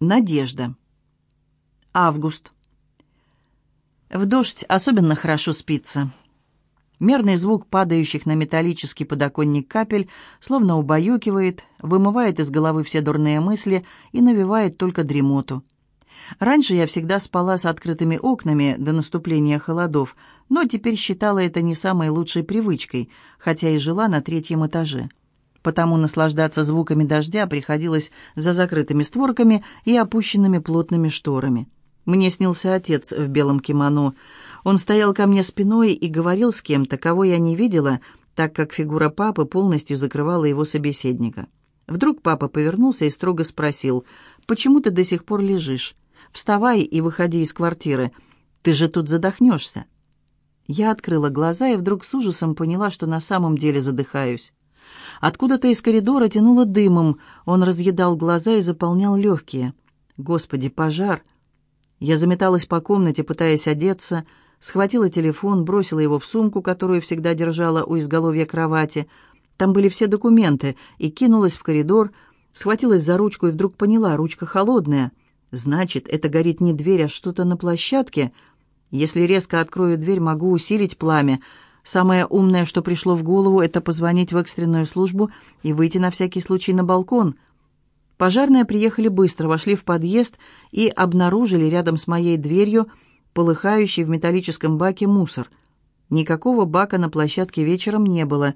Надежда. Август. В дождь особенно хорошо спится. Мерный звук падающих на металлический подоконник капель словно убаюкивает, вымывает из головы все дурные мысли и навевает только дремоту. Раньше я всегда спала с открытыми окнами до наступления холодов, но теперь считала это не самой лучшей привычкой, хотя и жила на третьем этаже потому наслаждаться звуками дождя приходилось за закрытыми створками и опущенными плотными шторами. Мне снился отец в белом кимоно. Он стоял ко мне спиной и говорил с кем-то, кого я не видела, так как фигура папы полностью закрывала его собеседника. Вдруг папа повернулся и строго спросил, «Почему ты до сих пор лежишь? Вставай и выходи из квартиры. Ты же тут задохнешься». Я открыла глаза и вдруг с ужасом поняла, что на самом деле задыхаюсь. Откуда-то из коридора тянуло дымом. Он разъедал глаза и заполнял легкие. «Господи, пожар!» Я заметалась по комнате, пытаясь одеться, схватила телефон, бросила его в сумку, которую всегда держала у изголовья кровати. Там были все документы, и кинулась в коридор, схватилась за ручку и вдруг поняла, ручка холодная. Значит, это горит не дверь, а что-то на площадке. Если резко открою дверь, могу усилить пламя. Самое умное, что пришло в голову, это позвонить в экстренную службу и выйти на всякий случай на балкон. Пожарные приехали быстро, вошли в подъезд и обнаружили рядом с моей дверью полыхающий в металлическом баке мусор. Никакого бака на площадке вечером не было.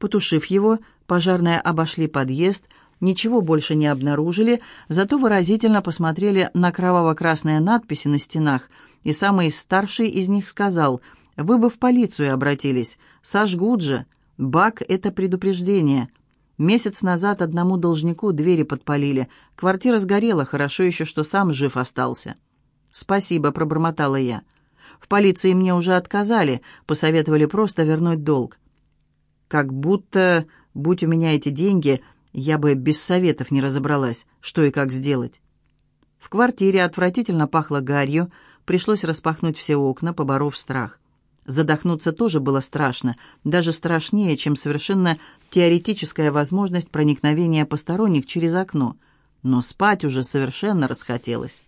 Потушив его, пожарные обошли подъезд, ничего больше не обнаружили, зато выразительно посмотрели на кроваво-красные надписи на стенах, и самый старший из них сказал – вы бы в полицию обратились. Сожгут же. Бак — это предупреждение. Месяц назад одному должнику двери подпалили. Квартира сгорела, хорошо еще, что сам жив остался. «Спасибо», — пробормотала я. «В полиции мне уже отказали, посоветовали просто вернуть долг. Как будто, будь у меня эти деньги, я бы без советов не разобралась, что и как сделать». В квартире отвратительно пахло гарью, пришлось распахнуть все окна, поборов страх. Задохнуться тоже было страшно, даже страшнее, чем совершенно теоретическая возможность проникновения посторонних через окно. Но спать уже совершенно расхотелось.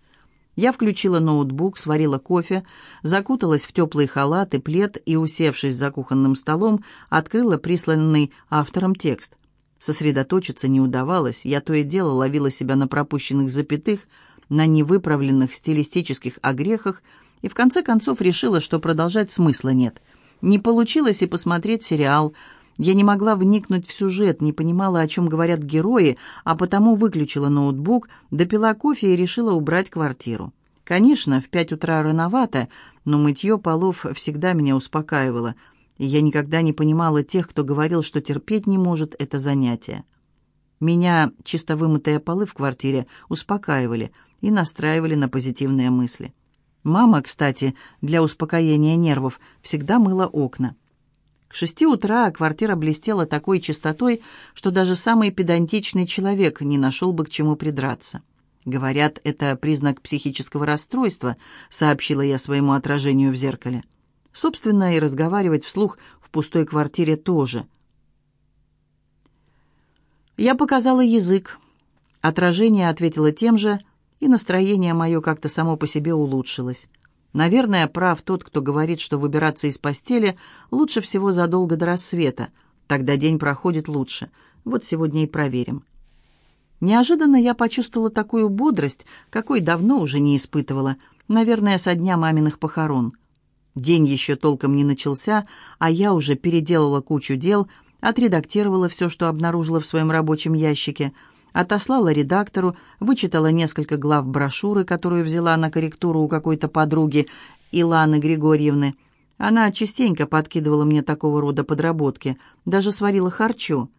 Я включила ноутбук, сварила кофе, закуталась в теплый халат и плед и, усевшись за кухонным столом, открыла присланный автором текст. Сосредоточиться не удавалось, я то и дело ловила себя на пропущенных запятых, на невыправленных стилистических огрехах – и в конце концов решила, что продолжать смысла нет. Не получилось и посмотреть сериал. Я не могла вникнуть в сюжет, не понимала, о чем говорят герои, а потому выключила ноутбук, допила кофе и решила убрать квартиру. Конечно, в пять утра рановато, но мытье полов всегда меня успокаивало, и я никогда не понимала тех, кто говорил, что терпеть не может это занятие. Меня чисто вымытые полы в квартире успокаивали и настраивали на позитивные мысли. Мама, кстати, для успокоения нервов всегда мыла окна. К шести утра квартира блестела такой чистотой, что даже самый педантичный человек не нашел бы к чему придраться. «Говорят, это признак психического расстройства», — сообщила я своему отражению в зеркале. Собственно, и разговаривать вслух в пустой квартире тоже. Я показала язык. Отражение ответило тем же — и настроение мое как-то само по себе улучшилось. Наверное, прав тот, кто говорит, что выбираться из постели лучше всего задолго до рассвета. Тогда день проходит лучше. Вот сегодня и проверим. Неожиданно я почувствовала такую бодрость, какой давно уже не испытывала, наверное, со дня маминых похорон. День еще толком не начался, а я уже переделала кучу дел, отредактировала все, что обнаружила в своем рабочем ящике – отослала редактору, вычитала несколько глав брошюры, которую взяла на корректуру у какой-то подруги Иланы Григорьевны. Она частенько подкидывала мне такого рода подработки, даже сварила харчо.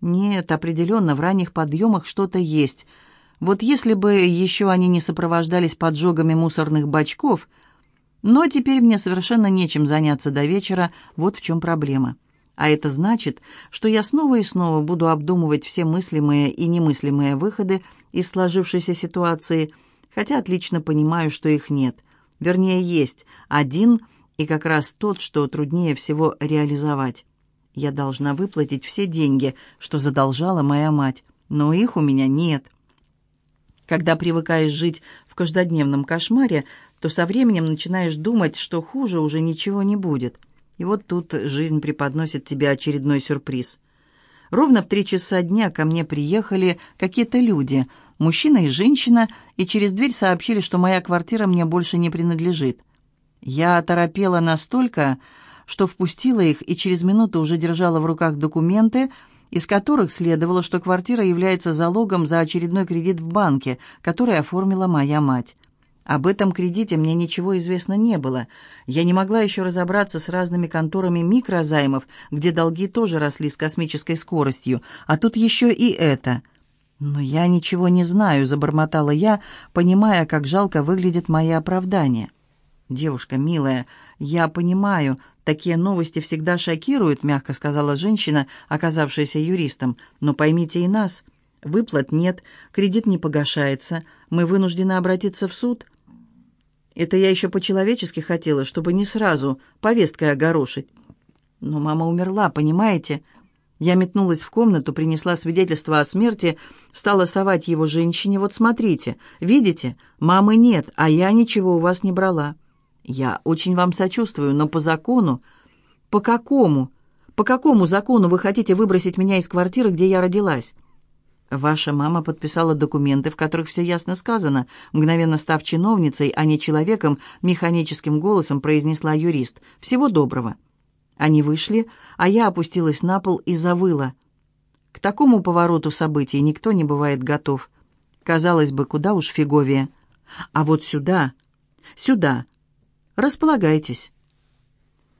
Нет, определенно, в ранних подъемах что-то есть. Вот если бы еще они не сопровождались поджогами мусорных бачков... Но теперь мне совершенно нечем заняться до вечера, вот в чем проблема. А это значит, что я снова и снова буду обдумывать все мыслимые и немыслимые выходы из сложившейся ситуации, хотя отлично понимаю, что их нет. Вернее, есть один, и как раз тот, что труднее всего реализовать. Я должна выплатить все деньги, что задолжала моя мать, но их у меня нет. Когда привыкаешь жить в каждодневном кошмаре, то со временем начинаешь думать, что хуже уже ничего не будет. И вот тут жизнь преподносит тебе очередной сюрприз. Ровно в три часа дня ко мне приехали какие-то люди, мужчина и женщина, и через дверь сообщили, что моя квартира мне больше не принадлежит. Я оторопела настолько, что впустила их и через минуту уже держала в руках документы, из которых следовало, что квартира является залогом за очередной кредит в банке, который оформила моя мать. Об этом кредите мне ничего известно не было. Я не могла еще разобраться с разными конторами микрозаймов, где долги тоже росли с космической скоростью, а тут еще и это. «Но я ничего не знаю», — забормотала я, понимая, как жалко выглядят мои оправдания. «Девушка, милая, я понимаю, такие новости всегда шокируют», — мягко сказала женщина, оказавшаяся юристом. «Но поймите и нас. Выплат нет, кредит не погашается, мы вынуждены обратиться в суд». Это я еще по-человечески хотела, чтобы не сразу повесткой огорошить. Но мама умерла, понимаете? Я метнулась в комнату, принесла свидетельство о смерти, стала совать его женщине. Вот смотрите, видите, мамы нет, а я ничего у вас не брала. Я очень вам сочувствую, но по закону... По какому? По какому закону вы хотите выбросить меня из квартиры, где я родилась? Ваша мама подписала документы, в которых все ясно сказано. Мгновенно став чиновницей, а не человеком, механическим голосом произнесла юрист. Всего доброго. Они вышли, а я опустилась на пол и завыла. К такому повороту событий никто не бывает готов. Казалось бы, куда уж фиговее. А вот сюда, сюда, Располагайтесь».